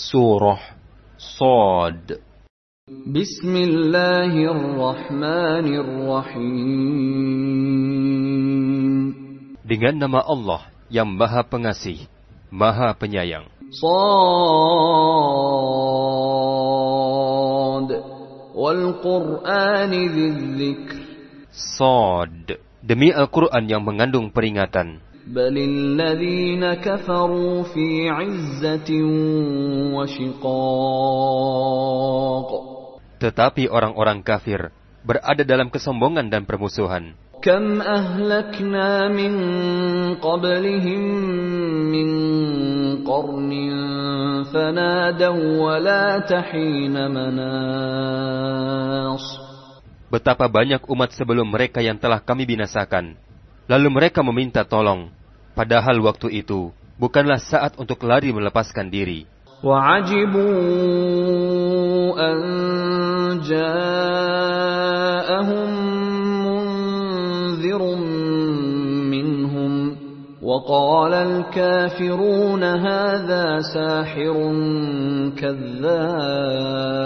Surah Sad Bismillahirrahmanirrahim Dengan nama Allah yang Maha Pengasih, Maha Penyayang. Sad wal Qur'an dzikr. Sad demi Al-Qur'an yang mengandung peringatan. بل الذين كفروا في عزة وشقاق Tetapi orang-orang kafir berada dalam kesombongan dan permusuhan. كم أهلكنا من قبلهم من قرن فنادوا ولا تحين مناص Betapa banyak umat sebelum mereka yang telah kami binasakan. Lalu mereka meminta tolong. Padahal waktu itu bukanlah saat untuk lari melepaskan diri. وعجبوا أن جاءهم منذر منهم وقال الكافرون هذا ساحر كذاب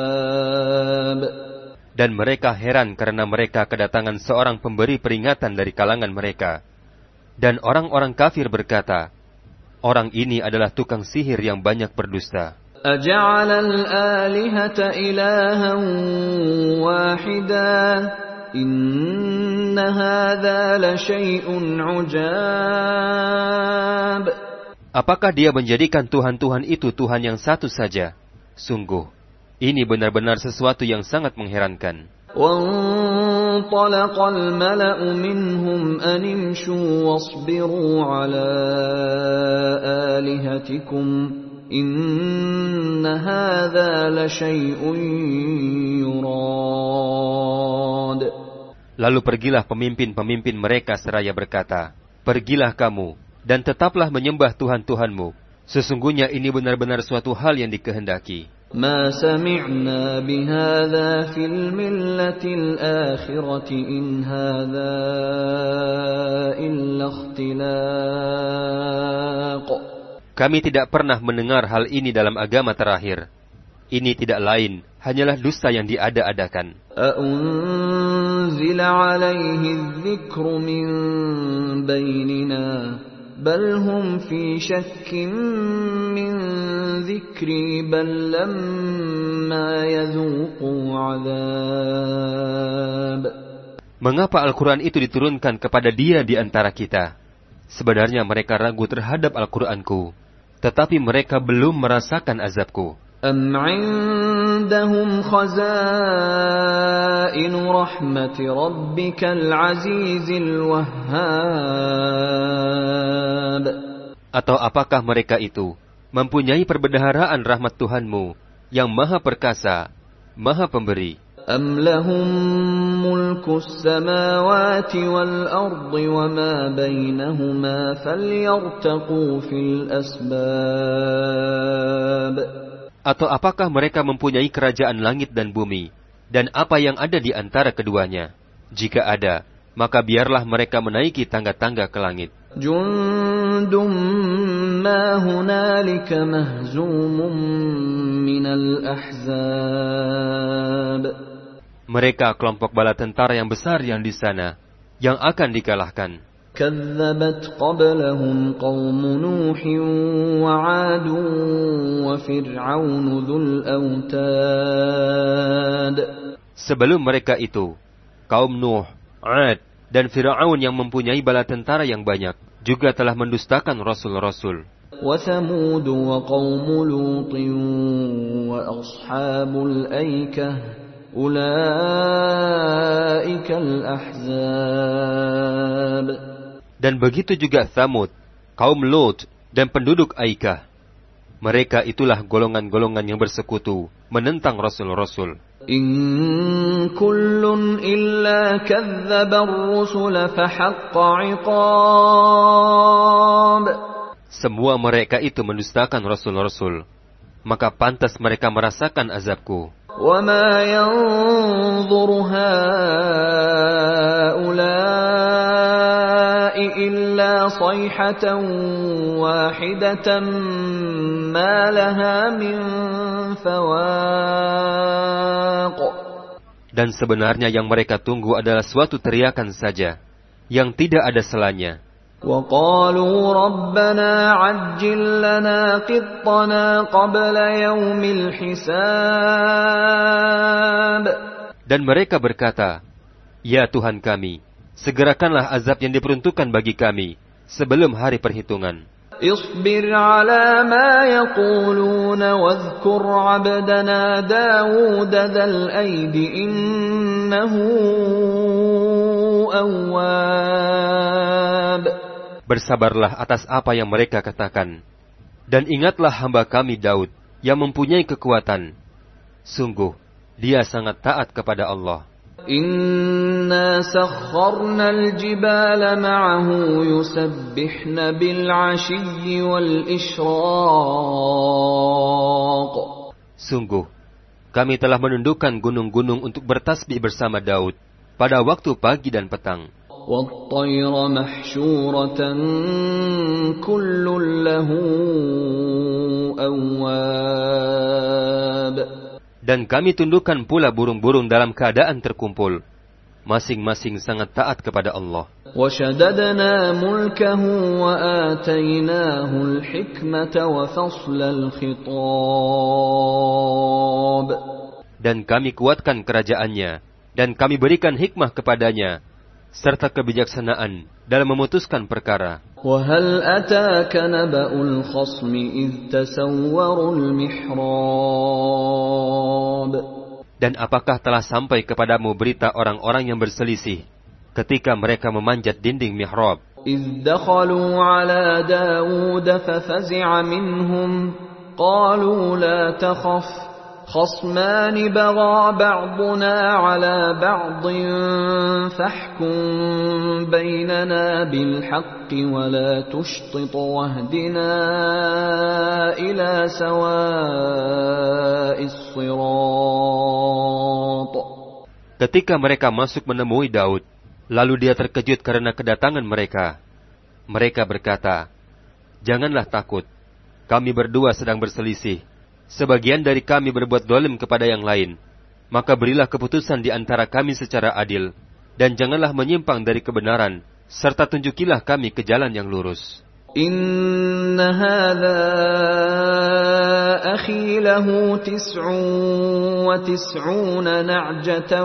Dan mereka heran karena mereka kedatangan seorang pemberi peringatan dari kalangan mereka. Dan orang-orang kafir berkata, Orang ini adalah tukang sihir yang banyak berdusta. أجعل الآلهة إلها واحدا إن هذا لشيء عجاب Apakah dia menjadikan Tuhan-Tuhan itu Tuhan yang satu saja? Sungguh, ini benar-benar sesuatu yang sangat mengherankan. وانطلق الملأ منهم أن امشوا واصبروا على آلهتكم إن هذا لشيء يراد Lalu pergilah pemimpin-pemimpin mereka seraya berkata, Pergilah kamu, dan tetaplah menyembah Tuhan-Tuhanmu. Sesungguhnya ini benar-benar suatu hal yang dikehendaki. ما سمعنا بهذا في الملة الآخرة إن هذا إلا اختلاق Kami tidak pernah mendengar hal ini dalam agama terakhir. Ini tidak lain, hanyalah dusta yang diada-adakan. أأنزل عليه الذكر من بيننا بل هم في شك من ذكري بل لما يذوقوا عذاب Mengapa Al-Quran itu diturunkan kepada dia di antara kita? Sebenarnya mereka ragu terhadap Al-Quranku, tetapi mereka belum merasakan azabku. أم عندهم خزائن رحمة ربك العزيز الوهاب Atau apakah mereka itu mempunyai perbendaharaan rahmat Tuhanmu yang maha perkasa, maha pemberi? أم لهم ملك السماوات والأرض وما بينهما فليرتقوا في الأسباب Atau apakah mereka mempunyai kerajaan langit dan bumi, dan apa yang ada di antara keduanya? Jika ada, maka biarlah mereka menaiki tangga-tangga ke langit. Mereka kelompok bala tentara yang besar yang di sana, yang akan dikalahkan. كذبت قبلهم قوم نوح وعاد وفرعون ذو الأوتاد Sebelum mereka itu, kaum Nuh, Ad, dan Fir'aun yang mempunyai bala tentara yang banyak, juga telah mendustakan Rasul-Rasul. وثمود وقوم لوط وأصحاب الأيكة أولئك الأحزاب Dan begitu juga Thamud, kaum Lot, dan penduduk Aikah. Mereka itulah golongan-golongan yang bersekutu menentang Rasul-Rasul. إن كل إلا كذب الرسل فحق عقاب Semua mereka itu mendustakan Rasul-Rasul. Maka pantas mereka merasakan azabku. وما ينظر هؤلاء إلا صيحة واحدة ما لها من فواق Dan sebenarnya yang mereka tunggu adalah suatu teriakan saja, yang tidak ada selanya. وقالوا ربنا عجل لنا قطنا قبل يوم الحساب Dan mereka berkata, Ya Tuhan kami, segerakanlah azab yang diperuntukkan bagi kami sebelum hari perhitungan. اصبر على ما يقولون واذكر عبدنا داود ذا الأيد إنه أواب Bersabarlah atas apa yang mereka katakan. Dan ingatlah hamba kami Daud yang mempunyai kekuatan. Sungguh, dia sangat taat kepada Allah. إنا سخرنا الجبال معه يسبحن بالعشي والإشراق Sungguh, kami telah menundukkan gunung-gunung untuk bertasbih bersama Daud pada waktu pagi dan petang. والطير محشورة كل له أواب dan kami tundukkan pula burung-burung dalam keadaan terkumpul. Masing-masing sangat taat kepada Allah. Dan kami kuatkan kerajaannya, dan kami berikan hikmah kepadanya, Serta kebijaksanaan dalam memutuskan perkara. وهل أتاك نبأ الخصم إذ تسوروا المحراب Dan apakah telah sampai kepadamu berita orang-orang yang berselisih ketika mereka memanjat dinding mihrab? إذ دخلوا على داود ففزع منهم قالوا لا تخف خصمان بغى بعضنا على بعض فاحكم بيننا بالحق ولا تشطط واهدنا إلى سواء الصراط Ketika mereka masuk menemui Daud, lalu dia terkejut karena kedatangan mereka. Mereka berkata, Janganlah takut, kami berdua sedang berselisih. Sebagian dari kami berbuat dolim kepada yang lain. Maka berilah keputusan di antara kami secara adil. Dan janganlah menyimpang dari kebenaran, serta tunjukilah kami ke jalan yang lurus. إن هذا أخي له تسع وتسعون نعجة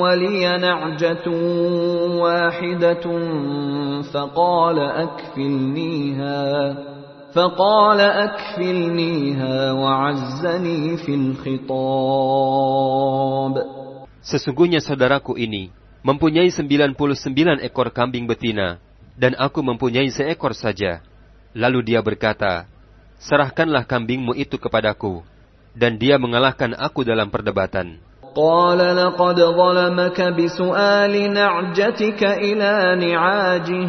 ولي نعجة واحدة فقال أكفلنيها فقال أكفلنيها وعزني في الخطاب Sesungguhnya saudaraku ini mempunyai 99 ekor kambing betina, dan aku mempunyai seekor saja. Lalu dia berkata, Serahkanlah kambingmu itu kepadaku. Dan dia mengalahkan aku dalam perdebatan. قال لقد ظلمك بسؤال نعجتك إلى نعاجه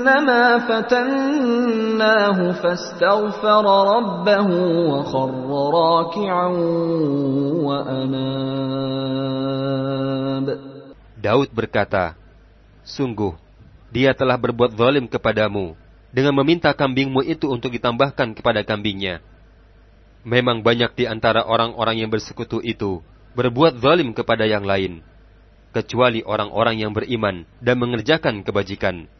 أنما فتناه فاستغفر ربه وخر راكعا وأناب Daud berkata, Sungguh, dia telah berbuat zalim kepadamu dengan meminta kambingmu itu untuk ditambahkan kepada kambingnya. Memang banyak di antara orang-orang yang bersekutu itu berbuat zalim kepada yang lain, kecuali orang-orang yang beriman dan mengerjakan kebajikan,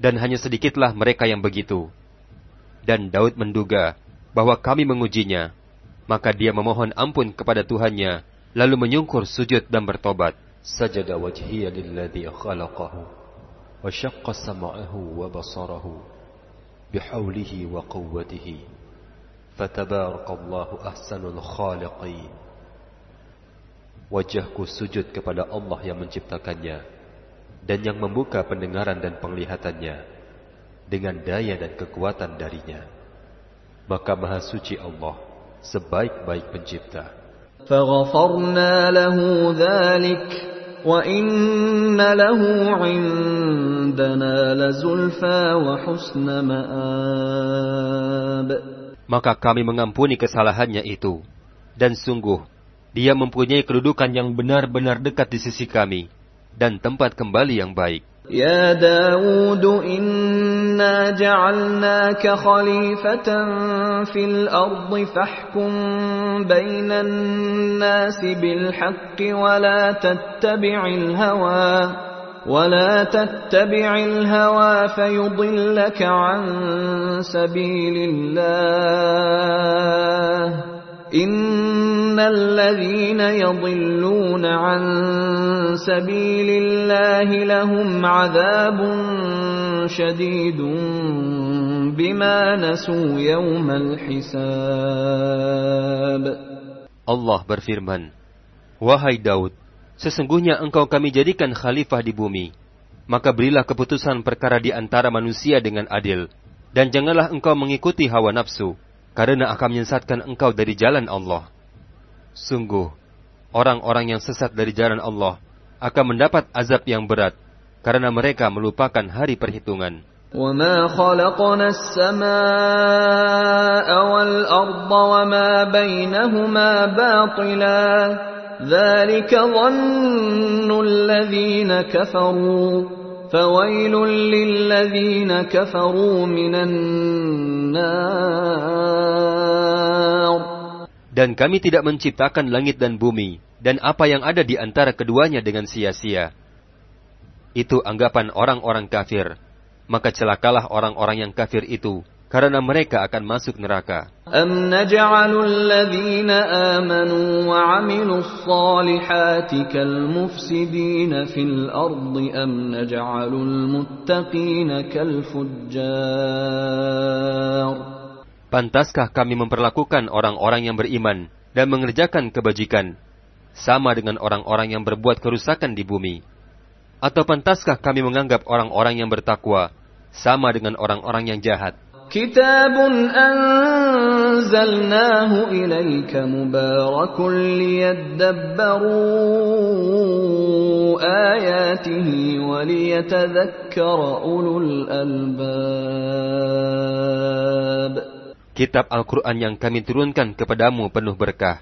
dan hanya sedikitlah mereka yang begitu. Dan Daud menduga bahwa kami mengujinya, maka dia memohon ampun kepada Tuhannya, lalu menyungkur sujud dan bertobat. Sajada wajhiya lilladhi khalaqahu, wa syaqqa sama'ahu wa basarahu, bihawlihi wa quwwatihi, fatabarakallahu ahsanul khaliqin. Wajahku sujud kepada Allah yang menciptakannya, dan yang membuka pendengaran dan penglihatannya dengan daya dan kekuatan darinya. Maka maha suci Allah sebaik-baik pencipta. فغفرنا له ذلك وإن له عندنا لزلفى وحسن مآب Maka kami mengampuni kesalahannya itu. Dan sungguh, dia mempunyai kedudukan yang benar-benar dekat di sisi kami. Dan tempat kembali yang baik. يا داود إنا جعلناك خليفة في الأرض فاحكم بين الناس بالحق ولا تتبع الهوى ولا تتبع الهوى فيضلك عن سبيل الله إن الذين يضلون عن سبيل الله لهم عذاب شديد بما نسوا يوم الحساب Allah berfirman, Wahai Daud, sesungguhnya engkau kami jadikan khalifah di bumi. Maka berilah keputusan perkara di antara manusia dengan adil. Dan janganlah engkau mengikuti hawa nafsu karena akan menyesatkan engkau dari jalan Allah. Sungguh, orang-orang yang sesat dari jalan Allah akan mendapat azab yang berat karena mereka melupakan hari perhitungan. وما خلقنا السماء والأرض وما بينهما باطلا ذلك ظن الذين كفروا فويل للذين كفروا من النار Dan kami tidak menciptakan langit dan bumi, dan apa yang ada di antara keduanya dengan sia-sia. Itu anggapan orang-orang kafir. Maka celakalah orang-orang yang kafir itu, karena mereka akan masuk neraka. أم نجعل الذين آمنوا وعملوا الصالحات كالمفسدين في الأرض أم نجعل المتقين كالفجار Pantaskah kami memperlakukan orang-orang yang beriman dan mengerjakan kebajikan sama dengan orang-orang yang berbuat kerusakan di bumi? Atau pantaskah kami menganggap orang-orang yang bertakwa sama dengan orang-orang yang jahat? كتاب أنزلناه إليك مبارك ليدبروا آياته وليتذكر أولو الألباب Kitab Al-Quran yang kami turunkan kepadamu penuh berkah,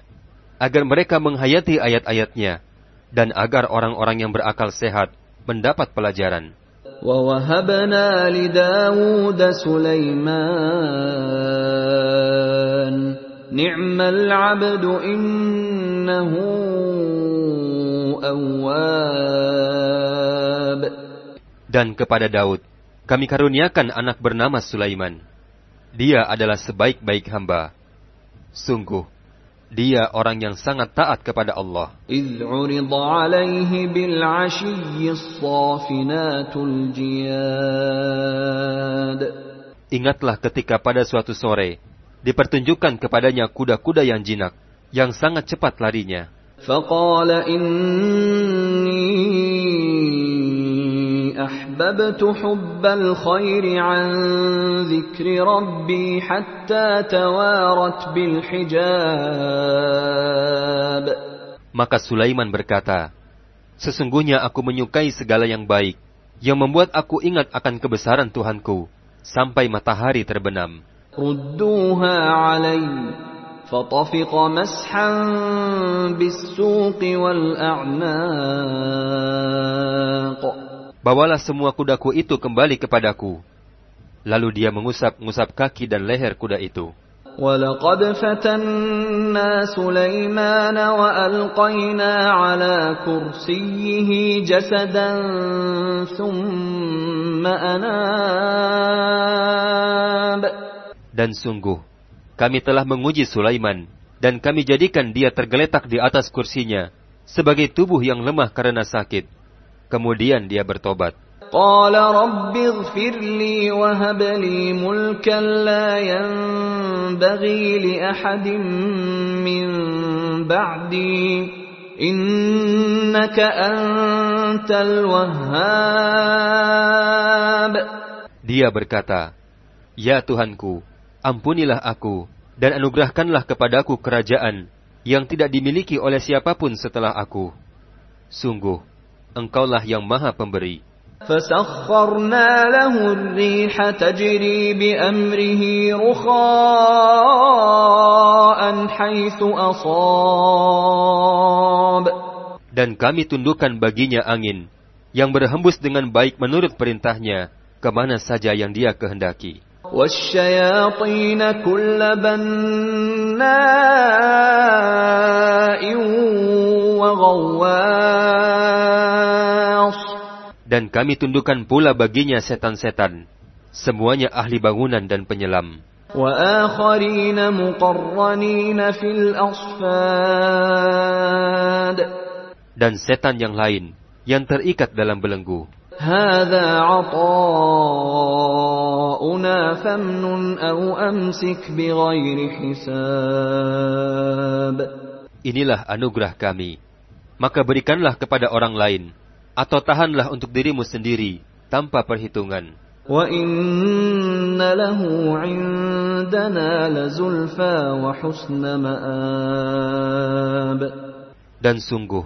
agar mereka menghayati ayat-ayatnya, dan agar orang-orang yang berakal sehat mendapat pelajaran. ووهبنا لداود سليمان نعم العبد إنه أواب Dan kepada Daud, kami karuniakan anak bernama Sulaiman. Dia adalah sebaik-baik hamba. Sungguh, dia orang yang sangat taat kepada Allah. إذ عرض عليه بالعشي الصافنات الجياد Ingatlah ketika pada suatu sore, dipertunjukkan kepadanya kuda-kuda yang jinak, yang sangat cepat larinya. فقال إني أحببت حب الخير عن ذكر ربي حتى توارت بالحجاب Maka Sulaiman berkata, Sesungguhnya aku menyukai segala yang baik, yang membuat aku ingat akan kebesaran Tuhanku, sampai matahari terbenam. ردوها علي فطفق مسحا بالسوق والأعناق Bawalah semua kudaku itu kembali kepadaku. Lalu dia mengusap-ngusap kaki dan leher kuda itu. ولقد فتنا سليمان وألقينا على كرسيه جسدا ثم أناب Dan sungguh, kami telah menguji Sulaiman, dan kami jadikan dia tergeletak di atas kursinya, sebagai tubuh yang lemah karena sakit. Kemudian dia bertobat. قال رب اغفر لي وهب لي ملكا لا ينبغي لأحد من بعدي إنك أنت الوهاب Dia berkata, Ya Tuhanku, ampunilah aku, Dan anugerahkanlah kepadaku kerajaan yang tidak dimiliki oleh siapapun setelah aku. Sungguh, engkaulah yang maha pemberi. فسخرنا له الريح تجري بأمره رخاء حيث أصاب Dan kami tundukkan baginya angin, yang berhembus dengan baik menurut perintahnya, kemana saja yang dia kehendaki. والشياطين كل بناء وغواص dan kami tundukkan pula baginya setan-setan. Semuanya ahli bangunan dan penyelam. Dan setan yang lain yang terikat dalam belenggu. Inilah anugerah kami. Maka berikanlah kepada orang lain atau tahanlah untuk dirimu sendiri tanpa perhitungan. Dan sungguh,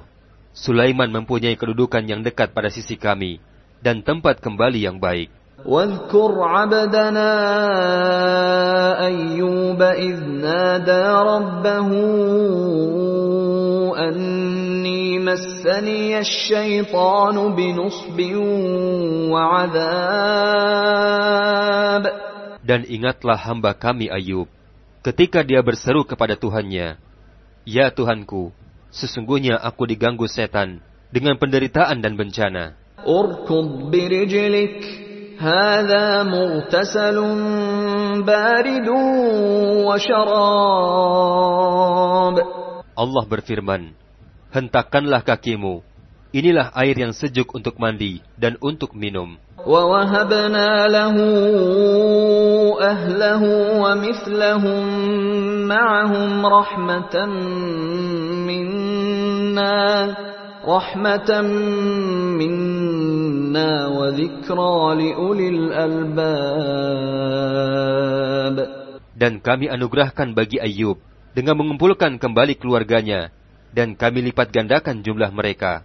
Sulaiman mempunyai kedudukan yang dekat pada sisi kami dan tempat kembali yang baik. واذكر عبدنا أيوب إذ نادى ربه أني مسني الشيطان بنصب وعذاب Dan ingatlah hamba kami Ayub, ketika dia berseru kepada Tuhannya, Ya Tuhanku, sesungguhnya aku diganggu setan dengan penderitaan dan bencana. اركض برجلك هذا مغتسل بارد وشراب Allah berfirman, Hentakkanlah kakimu, inilah air yang sejuk untuk mandi dan untuk minum. ووهبنا له أهله ومثلهم معهم رحمة منا رحمة منا وذكرى لأولي الألباب Dan kami anugerahkan bagi Ayub dengan mengumpulkan kembali keluarganya, dan kami lipat gandakan jumlah mereka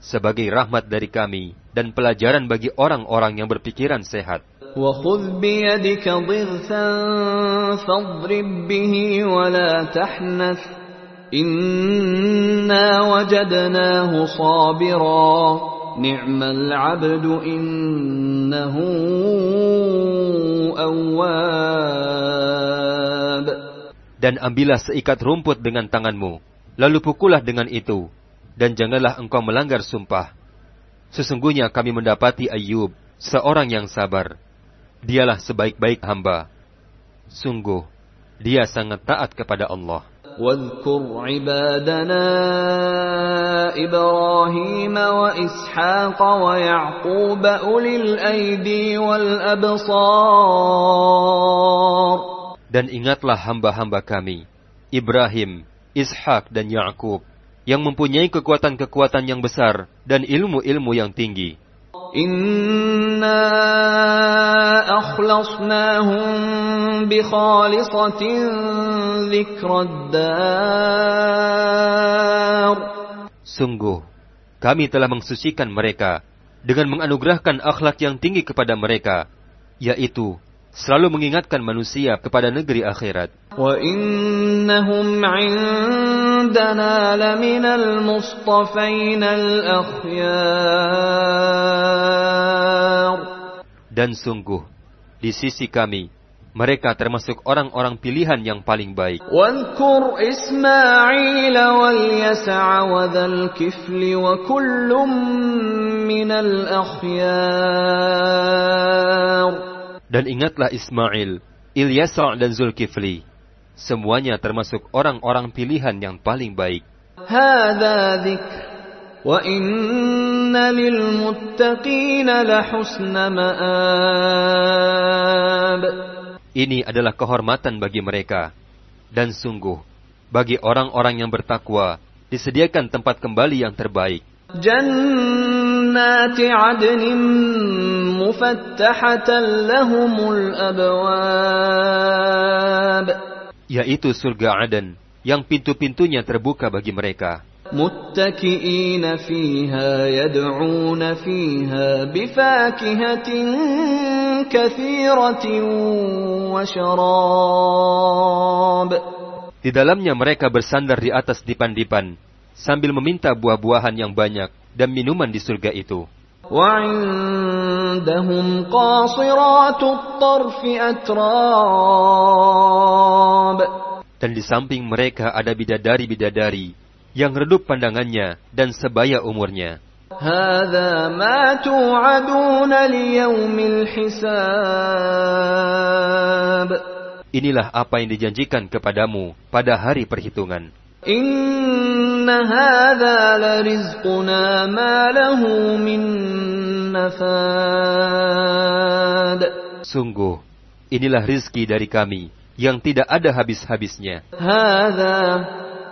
sebagai rahmat dari kami dan pelajaran bagi orang-orang yang berpikiran sehat. وخذ بيدك ضغثا فاضرب به ولا تحنث Inna wajadnahu sabira. Ni'mal abdu innahu awwab. Dan ambillah seikat rumput dengan tanganmu Lalu pukullah dengan itu Dan janganlah engkau melanggar sumpah. Sesungguhnya kami mendapati Ayub Seorang yang sabar. Dialah sebaik-baik hamba. Sungguh, dia sangat taat kepada Allah. واذكر عبادنا إبراهيم وإسحاق ويعقوب أولي الأيدي والأبصار Dan ingatlah hamba-hamba kami, Ibrahim, Ishak dan Yakub, yang mempunyai kekuatan-kekuatan yang besar dan ilmu-ilmu yang tinggi. Inna. Sungguh, kami telah mensucikan mereka dengan menganugerahkan akhlak yang tinggi kepada mereka, yaitu selalu mengingatkan manusia kepada negeri akhirat. Dan sungguh, di sisi kami, mereka termasuk orang-orang pilihan yang paling baik. Dan ingatlah Ismail, Ilyasa dan Zulkifli. Semuanya termasuk orang-orang pilihan yang paling baik. Wa inna lil ma'ab. Ini adalah kehormatan bagi mereka. Dan sungguh, bagi orang-orang yang bertakwa, disediakan tempat kembali yang terbaik. جنات عدن مفتحة لهم الأبواب yaitu surga Aden yang pintu-pintunya terbuka bagi mereka. متكئين فيها يدعون فيها بفاكهة كثيرة وشراب Di dalamnya mereka bersandar di atas dipan-dipan sambil meminta buah-buahan yang banyak dan minuman di surga itu. وعندهم قاصرات الطرف أتراب Dan di samping mereka ada bidadari-bidadari yang redup pandangannya dan sebaya umurnya. هذا ما توعدون ليوم الحساب Inilah apa yang dijanjikan kepadamu pada hari perhitungan. إن هذا لرزقنا ما له من نفاد Sungguh, inilah rizki dari kami yang tidak ada habis-habisnya. هذا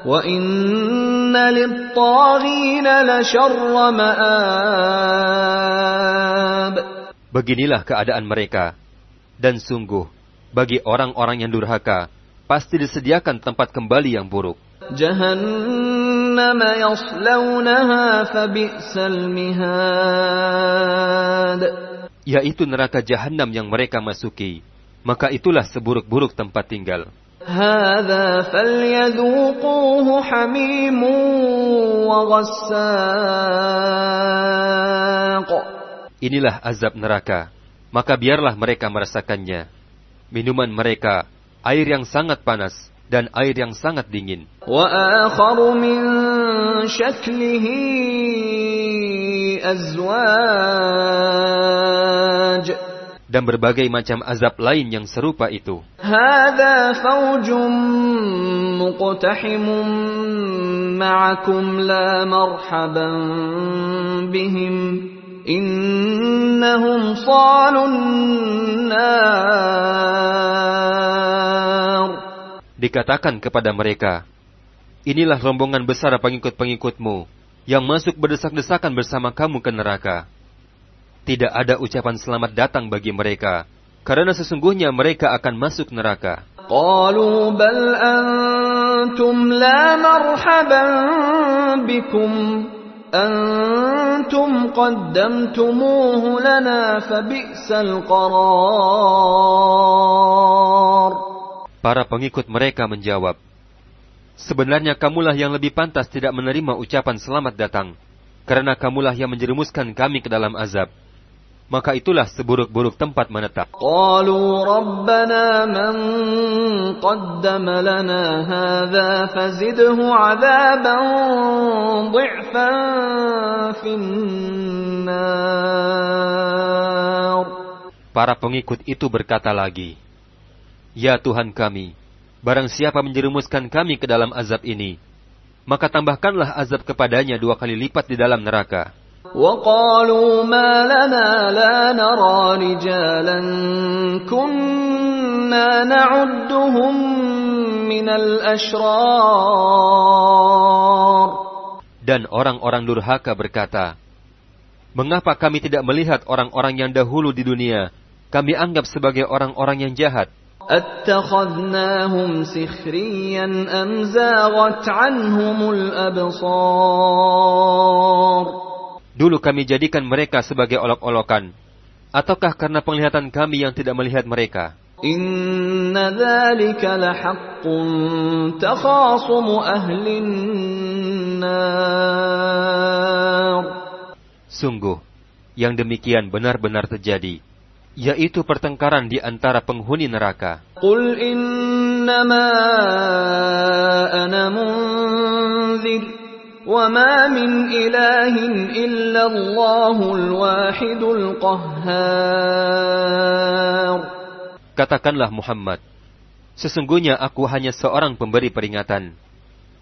وإن للطاغين لشر مآب Beginilah keadaan mereka. Dan sungguh, bagi orang-orang yang durhaka, pasti disediakan tempat kembali yang buruk. جهنم يصلونها فبئس المهاد Yaitu neraka jahanam yang mereka masuki. Maka itulah seburuk-buruk tempat tinggal. هذا فليذوقوه حميم وغساق Inilah azab neraka. Maka biarlah mereka merasakannya. Minuman mereka, air yang sangat panas dan air yang sangat dingin. Dan berbagai macam azab lain yang serupa itu. Innahum salun dikatakan kepada mereka, Inilah rombongan besar pengikut-pengikutmu, yang masuk berdesak-desakan bersama kamu ke neraka. Tidak ada ucapan selamat datang bagi mereka, karena sesungguhnya mereka akan masuk neraka. Qalu bal antum la marhaban bikum antum qaddamtumuhu lana fabi'sal qarar. Para pengikut mereka menjawab, Sebenarnya kamulah yang lebih pantas tidak menerima ucapan selamat datang, karena kamulah yang menjerumuskan kami ke dalam azab. Maka itulah seburuk-buruk tempat menetap. Qalu rabbana man qaddama lana hadha fazidhu finnar. Para pengikut itu berkata lagi, Ya Tuhan kami, barang siapa menjerumuskan kami ke dalam azab ini, maka tambahkanlah azab kepadanya dua kali lipat di dalam neraka. وقالوا ما لنا لا نرى رجالا كنا نعدهم من الأشرار Dan orang-orang durhaka berkata, Mengapa kami tidak melihat orang-orang yang dahulu di dunia, kami anggap sebagai orang-orang yang jahat? أتخذناهم سخريا أم زاغت عنهم الأبصار Dulu kami jadikan mereka sebagai olok-olokan, ataukah karena penglihatan kami yang tidak melihat mereka? إن ذلك لحق تخاصم أهل النار Sungguh, yang demikian benar-benar terjadi, yaitu pertengkaran di antara penghuni neraka. Qul innama ana wa ma min ilahin illa Allahul wahidul qahhar. Katakanlah Muhammad, sesungguhnya aku hanya seorang pemberi peringatan.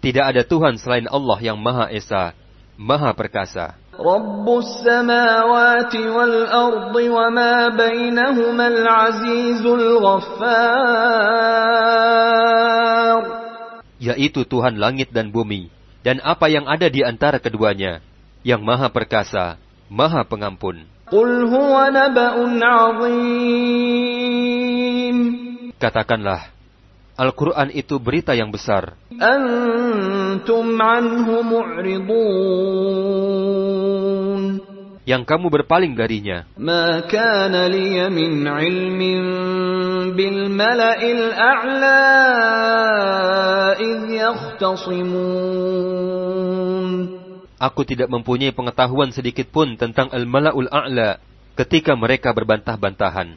Tidak ada Tuhan selain Allah yang Maha Esa, Maha Perkasa رب السماوات والأرض وما بينهما العزيز الغفار Yaitu Tuhan langit dan bumi, dan apa yang ada di antara keduanya, yang Maha Perkasa, Maha Pengampun. قل هو نبأ عظيم Katakanlah, Al-Quran itu berita yang besar. Antum anhu mu'ridun. Yang kamu berpaling darinya. Ma kana liya min ilmin bil mala'il a'la idh yakhtasimun. Aku tidak mempunyai pengetahuan sedikit pun tentang al-mala'ul a'la ketika mereka berbantah-bantahan.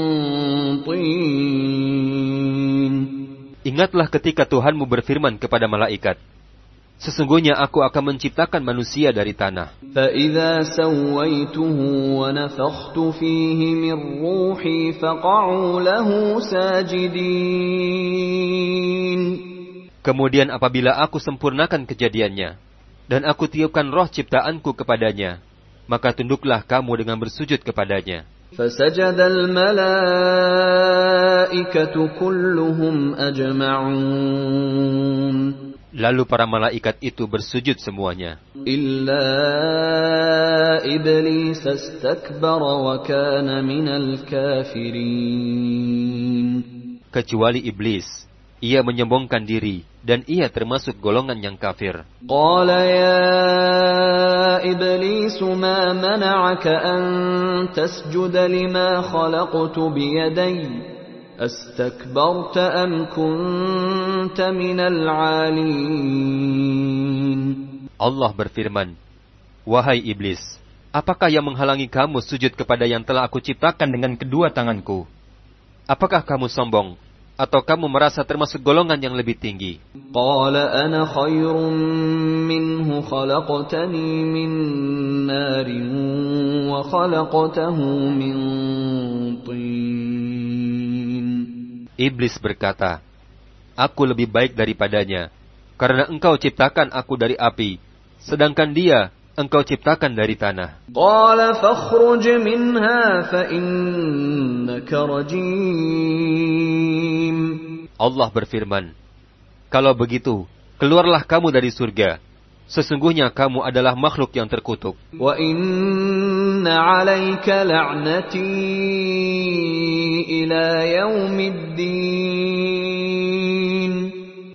طين Ingatlah ketika Tuhanmu berfirman kepada malaikat, Sesungguhnya aku akan menciptakan manusia dari tanah. فإذا سويته ونفخت فيه من روحي فقعوا له ساجدين Kemudian apabila aku sempurnakan kejadiannya, dan aku tiupkan roh ciptaanku kepadanya, maka tunduklah kamu dengan bersujud kepadanya. فسجد الملائكة كلهم أجمعون Lalu para malaikat itu bersujud semuanya, إلا إبليس استكبر وكان من الكافرين kecuali iblis. ia menyombongkan diri dan ia termasuk golongan yang kafir. Allah berfirman, Wahai iblis, apakah yang menghalangi kamu sujud kepada yang telah aku ciptakan dengan kedua tanganku? Apakah kamu sombong atau kamu merasa termasuk golongan yang lebih tinggi? Iblis berkata, Aku lebih baik daripadanya, karena engkau ciptakan aku dari api, sedangkan dia engkau ciptakan dari tanah. Allah berfirman, Kalau begitu, keluarlah kamu dari surga. Sesungguhnya kamu adalah makhluk yang terkutuk.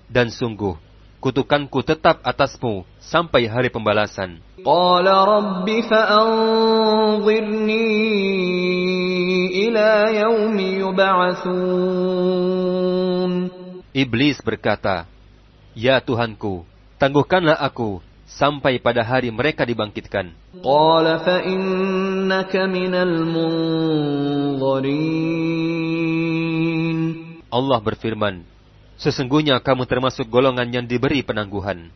Dan sungguh, kutukanku tetap atasmu sampai hari pembalasan. قال رب فأنظرني إلى يوم يبعثون Iblis berkata, Ya Tuhanku, tangguhkanlah aku sampai pada hari mereka dibangkitkan. قال فإنك من المنظرين Allah berfirman, Sesungguhnya kamu termasuk golongan yang diberi penangguhan.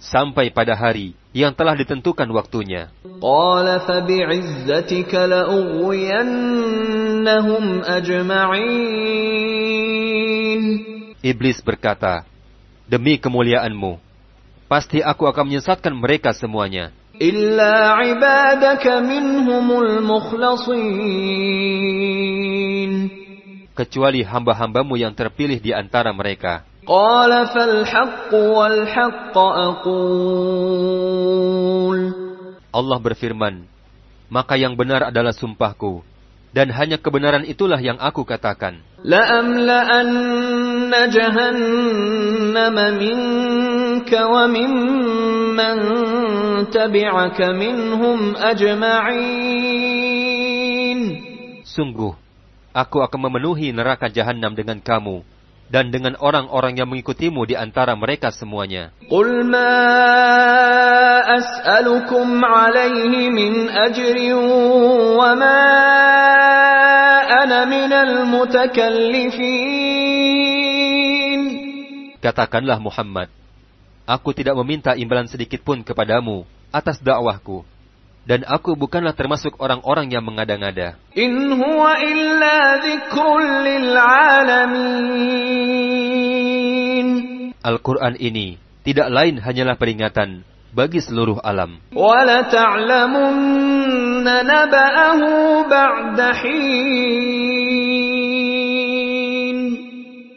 Sampai pada hari yang telah ditentukan waktunya. Iblis berkata, Demi kemuliaanmu, pasti aku akan menyesatkan mereka semuanya إلا عبادك منهم المخلصين kecuali hamba-hambamu yang terpilih di antara mereka. قال فالحق والحق أقول Allah berfirman, maka yang benar adalah sumpahku, dan hanya kebenaran itulah yang aku katakan. لأملأن جهنم منك وممن تبعك منهم أجمعين Sungguh, aku akan memenuhi neraka jahanam dengan kamu, dan dengan orang-orang yang mengikutimu di antara mereka semuanya. قل ما أسألكم عليه من أجر وما أنا من المتكلفين Katakanlah Muhammad, Aku tidak meminta imbalan sedikit pun kepadamu atas dakwahku, dan aku bukanlah termasuk orang-orang yang mengada-ngada. In huwa illa alamin. Al-Quran ini tidak lain hanyalah peringatan bagi seluruh alam.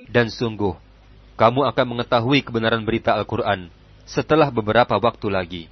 Dan sungguh, kamu akan mengetahui kebenaran berita Al-Quran setelah beberapa waktu lagi.